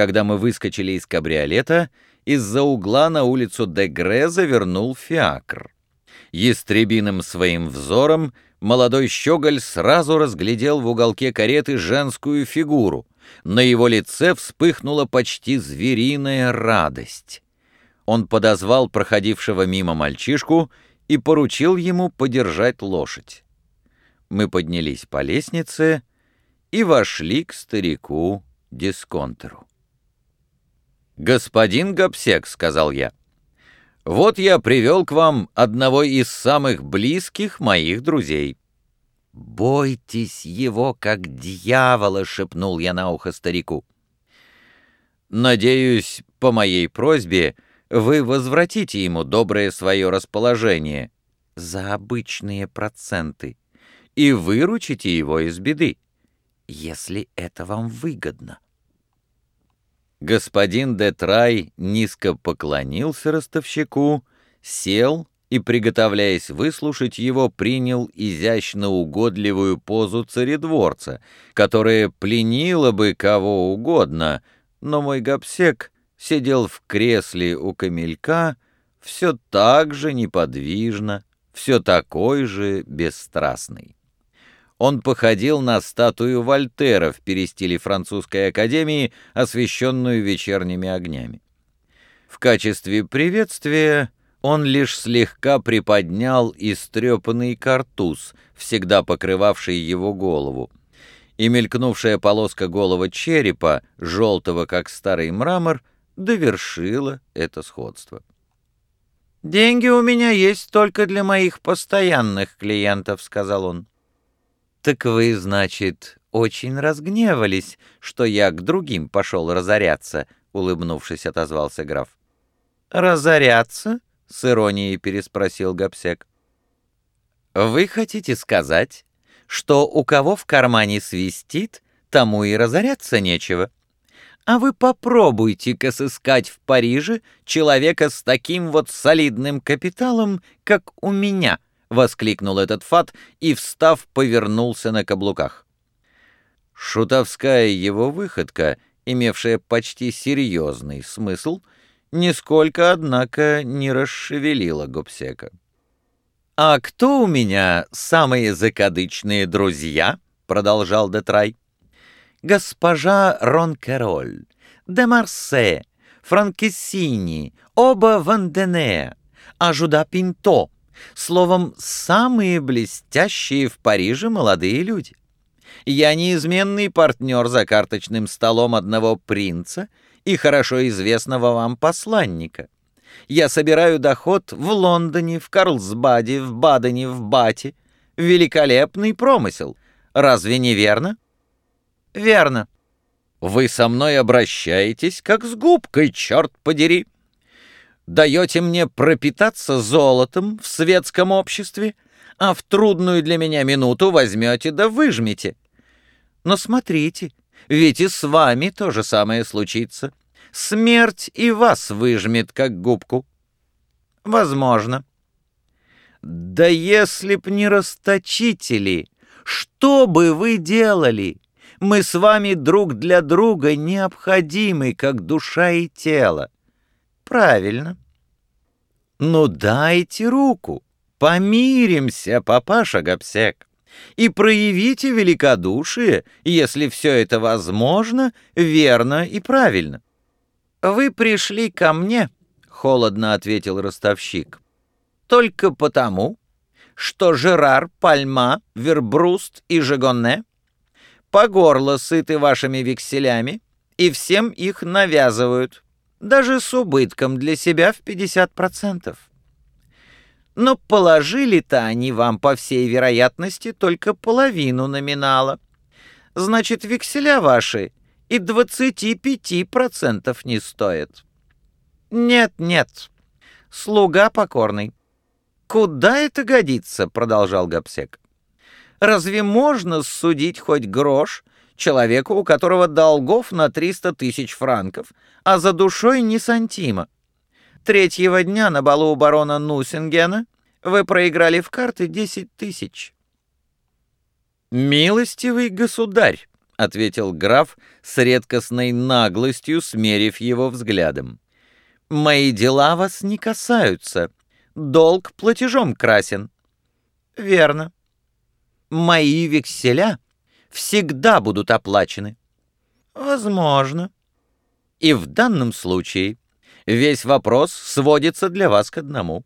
Когда мы выскочили из кабриолета, из-за угла на улицу Дегре завернул фиакр. Ястребиным своим взором молодой щеголь сразу разглядел в уголке кареты женскую фигуру. На его лице вспыхнула почти звериная радость. Он подозвал проходившего мимо мальчишку и поручил ему подержать лошадь. Мы поднялись по лестнице и вошли к старику-дисконтеру. «Господин Гапсек», — сказал я, — «вот я привел к вам одного из самых близких моих друзей». «Бойтесь его, как дьявола!» — шепнул я на ухо старику. «Надеюсь, по моей просьбе вы возвратите ему доброе свое расположение за обычные проценты и выручите его из беды, если это вам выгодно». Господин Детрай низко поклонился ростовщику, сел и, приготовляясь выслушать его, принял изящно угодливую позу царедворца, которая пленила бы кого угодно, но мой гопсек сидел в кресле у камелька все так же неподвижно, все такой же бесстрастный он походил на статую Вольтера в перестиле французской академии, освещенную вечерними огнями. В качестве приветствия он лишь слегка приподнял истрепанный картуз, всегда покрывавший его голову, и мелькнувшая полоска голого черепа, желтого как старый мрамор, довершила это сходство. «Деньги у меня есть только для моих постоянных клиентов», — сказал он. «Так вы, значит, очень разгневались, что я к другим пошел разоряться», — улыбнувшись, отозвался граф. «Разоряться?» — с иронией переспросил Гапсек. «Вы хотите сказать, что у кого в кармане свистит, тому и разоряться нечего? А вы попробуйте-ка сыскать в Париже человека с таким вот солидным капиталом, как у меня». — воскликнул этот фат и, встав, повернулся на каблуках. Шутовская его выходка, имевшая почти серьезный смысл, нисколько, однако, не расшевелила Гобсека. «А кто у меня самые закадычные друзья?» — продолжал Детрай. «Госпожа Ронкероль, де Марсе, Франкессини, оба Вандене, Ажуда Пинто, Словом, самые блестящие в Париже молодые люди. Я неизменный партнер за карточным столом одного принца и хорошо известного вам посланника. Я собираю доход в Лондоне, в Карлсбаде, в Бадене, в Бате. Великолепный промысел. Разве не верно? Верно. Вы со мной обращаетесь, как с губкой, черт подери даете мне пропитаться золотом в светском обществе, а в трудную для меня минуту возьмете да выжмете. Но смотрите, ведь и с вами то же самое случится. Смерть и вас выжмет, как губку. Возможно. Да если б не расточители, что бы вы делали? Мы с вами друг для друга необходимы, как душа и тело. Правильно. Ну дайте руку, помиримся, папаша Гапсек, и проявите великодушие, если все это возможно, верно и правильно. Вы пришли ко мне, холодно ответил ростовщик, только потому, что Жерар, Пальма, Вербруст и Жегонне по горло сыты вашими векселями и всем их навязывают даже с убытком для себя в 50%. Но положили-то они вам, по всей вероятности, только половину номинала. Значит, векселя ваши и 25% не стоят. Нет, нет, слуга покорный. Куда это годится, продолжал Гапсек. Разве можно судить хоть грош человеку, у которого долгов на 300 тысяч франков, а за душой не сантима. Третьего дня на балу у барона Нусингена вы проиграли в карты 10 тысяч. «Милостивый государь», — ответил граф с редкостной наглостью, смерив его взглядом. «Мои дела вас не касаются. Долг платежом красен». «Верно. Мои векселя всегда будут оплачены». «Возможно». «И в данном случае весь вопрос сводится для вас к одному.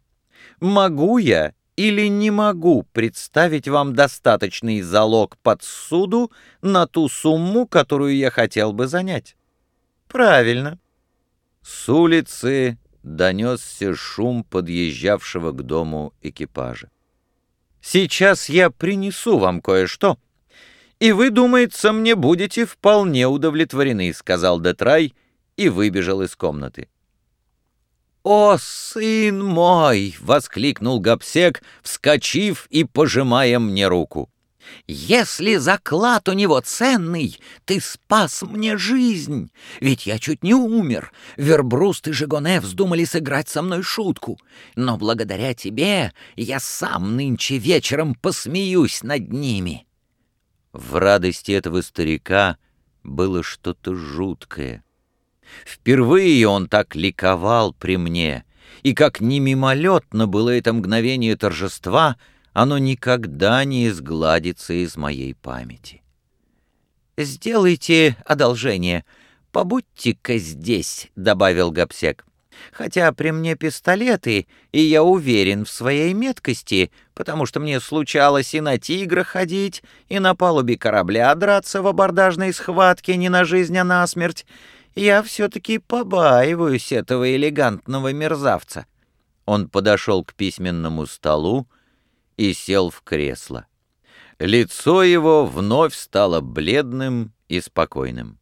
Могу я или не могу представить вам достаточный залог под суду на ту сумму, которую я хотел бы занять? Правильно. С улицы донесся шум подъезжавшего к дому экипажа. Сейчас я принесу вам кое-что, и вы, думается, мне будете вполне удовлетворены, сказал Детрай и выбежал из комнаты. «О, сын мой!» — воскликнул Гапсек, вскочив и пожимая мне руку. «Если заклад у него ценный, ты спас мне жизнь, ведь я чуть не умер. Вербруст и Жигоне вздумали сыграть со мной шутку, но благодаря тебе я сам нынче вечером посмеюсь над ними». В радости этого старика было что-то жуткое. Впервые он так ликовал при мне, и как ни мимолетно было это мгновение торжества, оно никогда не изгладится из моей памяти. «Сделайте одолжение, побудьте-ка здесь», — добавил Гапсек. «Хотя при мне пистолеты, и я уверен в своей меткости, потому что мне случалось и на тигра ходить, и на палубе корабля драться в абордажной схватке не на жизнь, а на смерть, я все-таки побаиваюсь этого элегантного мерзавца». Он подошел к письменному столу и сел в кресло. Лицо его вновь стало бледным и спокойным.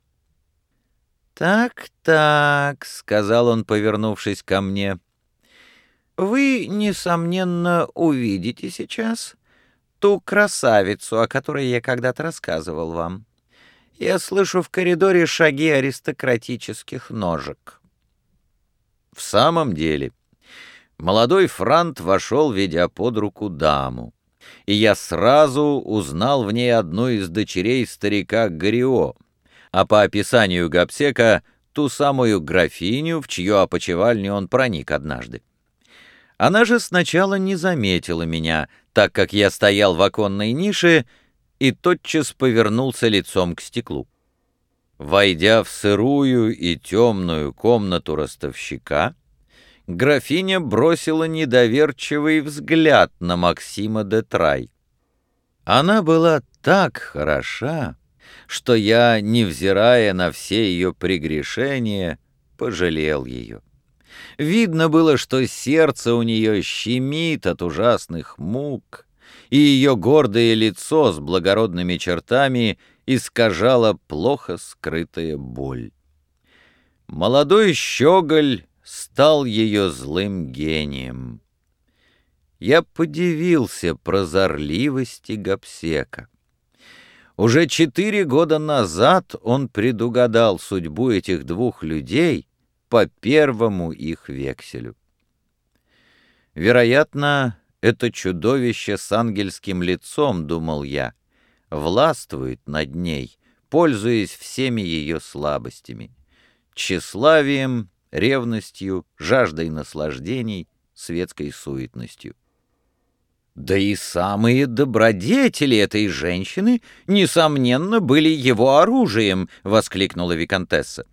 «Так-так», — сказал он, повернувшись ко мне, — «вы, несомненно, увидите сейчас ту красавицу, о которой я когда-то рассказывал вам. Я слышу в коридоре шаги аристократических ножек. В самом деле, молодой франт вошел, ведя под руку даму, и я сразу узнал в ней одну из дочерей старика Горио, а по описанию Гапсека ту самую графиню, в чью опочивальню он проник однажды. Она же сначала не заметила меня, так как я стоял в оконной нише, и тотчас повернулся лицом к стеклу. Войдя в сырую и темную комнату ростовщика, графиня бросила недоверчивый взгляд на Максима де Трай. Она была так хороша, что я, невзирая на все ее прегрешения, пожалел ее. Видно было, что сердце у нее щемит от ужасных мук, и ее гордое лицо с благородными чертами искажало плохо скрытая боль. Молодой щеголь стал ее злым гением. Я подивился прозорливости Гапсека. Уже четыре года назад он предугадал судьбу этих двух людей по первому их векселю. Вероятно, это чудовище с ангельским лицом, думал я, властвует над ней, пользуясь всеми ее слабостями, тщеславием, ревностью, жаждой наслаждений, светской суетностью. Да и самые добродетели этой женщины, несомненно, были его оружием, — воскликнула виконтесса.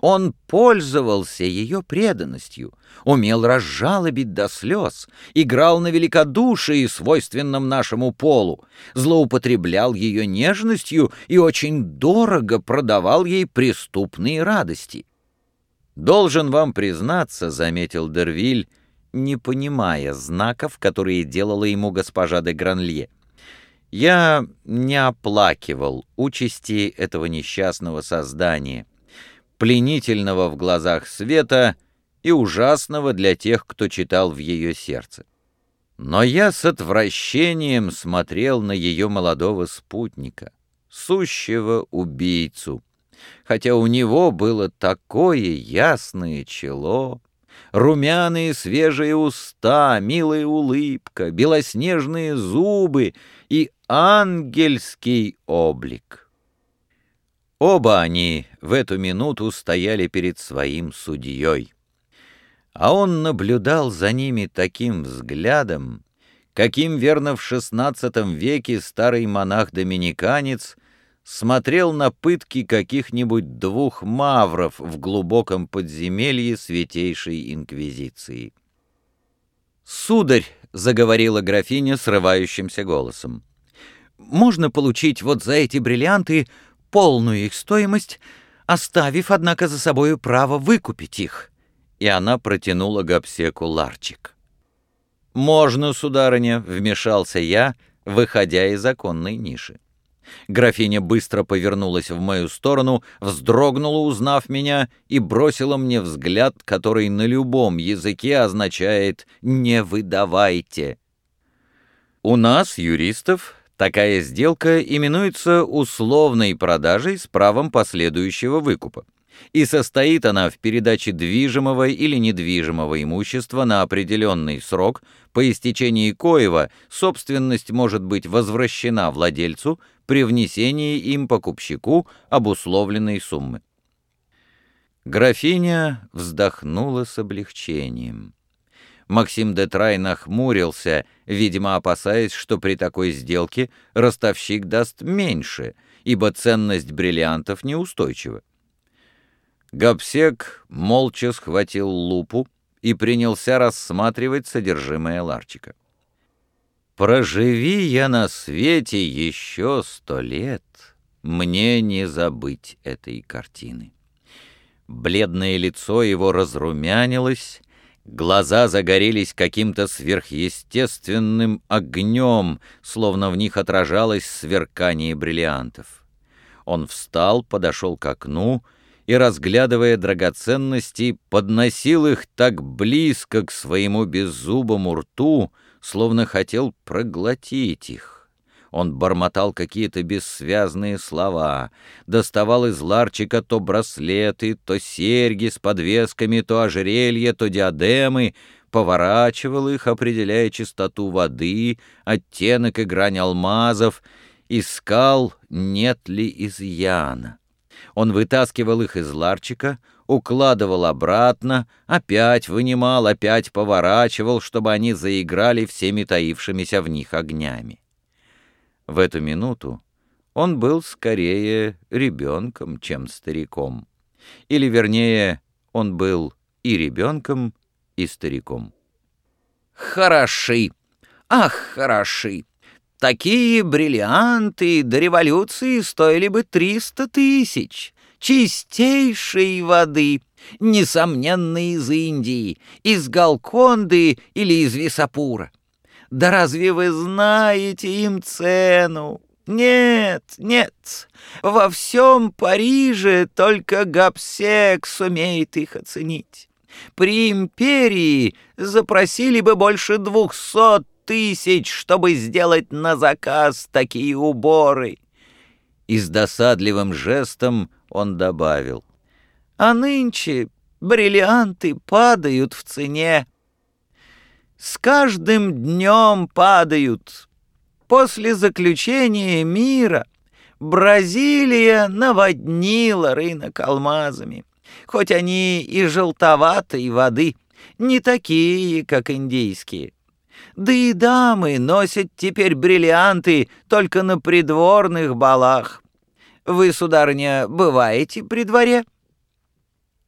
Он пользовался ее преданностью, умел разжалобить до слез, играл на великодушии, свойственном нашему полу, злоупотреблял ее нежностью и очень дорого продавал ей преступные радости. «Должен вам признаться», — заметил Дервиль, не понимая знаков, которые делала ему госпожа де Гранлье. «Я не оплакивал участи этого несчастного создания» пленительного в глазах света и ужасного для тех, кто читал в ее сердце. Но я с отвращением смотрел на ее молодого спутника, сущего убийцу, хотя у него было такое ясное чело, румяные свежие уста, милая улыбка, белоснежные зубы и ангельский облик. Оба они в эту минуту стояли перед своим судьей. А он наблюдал за ними таким взглядом, каким верно в XVI веке старый монах-доминиканец смотрел на пытки каких-нибудь двух мавров в глубоком подземелье Святейшей Инквизиции. «Сударь», — заговорила графиня срывающимся голосом, — «можно получить вот за эти бриллианты полную их стоимость, оставив, однако, за собою право выкупить их». И она протянула Гапсеку ларчик. «Можно, сударыня», — вмешался я, выходя из законной ниши. Графиня быстро повернулась в мою сторону, вздрогнула, узнав меня, и бросила мне взгляд, который на любом языке означает «не выдавайте». У нас, юристов, такая сделка именуется условной продажей с правом последующего выкупа и состоит она в передаче движимого или недвижимого имущества на определенный срок, по истечении коего собственность может быть возвращена владельцу при внесении им покупщику обусловленной суммы. Графиня вздохнула с облегчением. Максим де Трай нахмурился, видимо, опасаясь, что при такой сделке ростовщик даст меньше, ибо ценность бриллиантов неустойчива. Габсек молча схватил лупу и принялся рассматривать содержимое ларчика. «Проживи я на свете еще сто лет, мне не забыть этой картины». Бледное лицо его разрумянилось, глаза загорелись каким-то сверхъестественным огнем, словно в них отражалось сверкание бриллиантов. Он встал, подошел к окну и, разглядывая драгоценности, подносил их так близко к своему беззубому рту, словно хотел проглотить их. Он бормотал какие-то бессвязные слова, доставал из ларчика то браслеты, то серьги с подвесками, то ожерелья, то диадемы, поворачивал их, определяя чистоту воды, оттенок и грань алмазов, искал, нет ли изъяна. Он вытаскивал их из ларчика, укладывал обратно, опять вынимал, опять поворачивал, чтобы они заиграли всеми таившимися в них огнями. В эту минуту он был скорее ребенком, чем стариком. Или, вернее, он был и ребенком, и стариком. «Хороши! Ах, хороши! Такие бриллианты до революции стоили бы триста тысяч. Чистейшей воды, несомненно, из Индии, из Галконды или из Висапура. Да разве вы знаете им цену? Нет, нет, во всем Париже только Гапсек сумеет их оценить. При империи запросили бы больше двухсот тысяч, чтобы сделать на заказ такие уборы. И с досадливым жестом он добавил. А нынче бриллианты падают в цене. С каждым днем падают. После заключения мира Бразилия наводнила рынок алмазами. Хоть они и желтоватой воды, не такие, как индийские. Да и дамы носят теперь бриллианты только на придворных балах. Вы, сударыня, бываете при дворе?»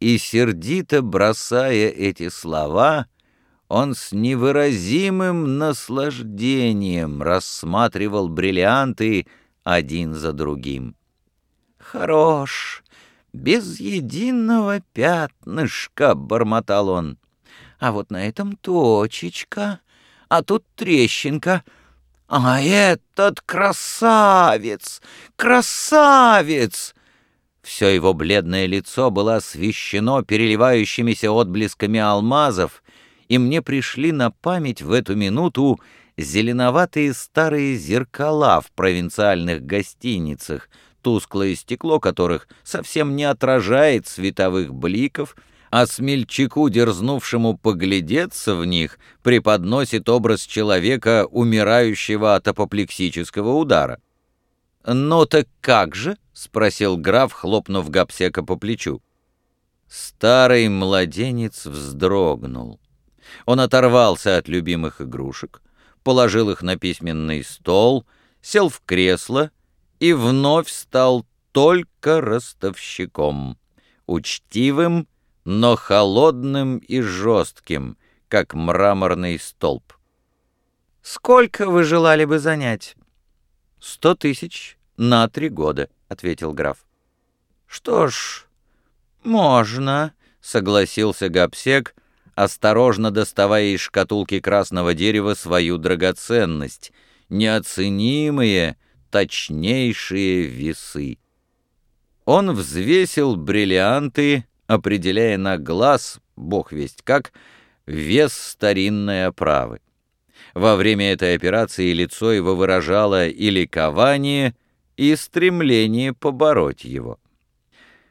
И сердито бросая эти слова, он с невыразимым наслаждением рассматривал бриллианты один за другим. «Хорош, без единого пятнышка», — бормотал он. «А вот на этом точечка, а тут трещинка. А этот красавец! Красавец!» Все его бледное лицо было освещено переливающимися отблесками алмазов, и мне пришли на память в эту минуту зеленоватые старые зеркала в провинциальных гостиницах, тусклое стекло которых совсем не отражает световых бликов, а смельчаку, дерзнувшему поглядеться в них, преподносит образ человека, умирающего от апоплексического удара. «Ну так как же?» — спросил граф, хлопнув Гапсека по плечу. Старый младенец вздрогнул. Он оторвался от любимых игрушек, положил их на письменный стол, сел в кресло и вновь стал только ростовщиком, учтивым, но холодным и жестким, как мраморный столб. «Сколько вы желали бы занять?» «Сто тысяч на три года», — ответил граф. «Что ж, можно», — согласился Гапсек, осторожно доставая из шкатулки красного дерева свою драгоценность, неоценимые, точнейшие весы. Он взвесил бриллианты, определяя на глаз, бог весть как, вес старинной оправы. Во время этой операции лицо его выражало и ликование, и стремление побороть его.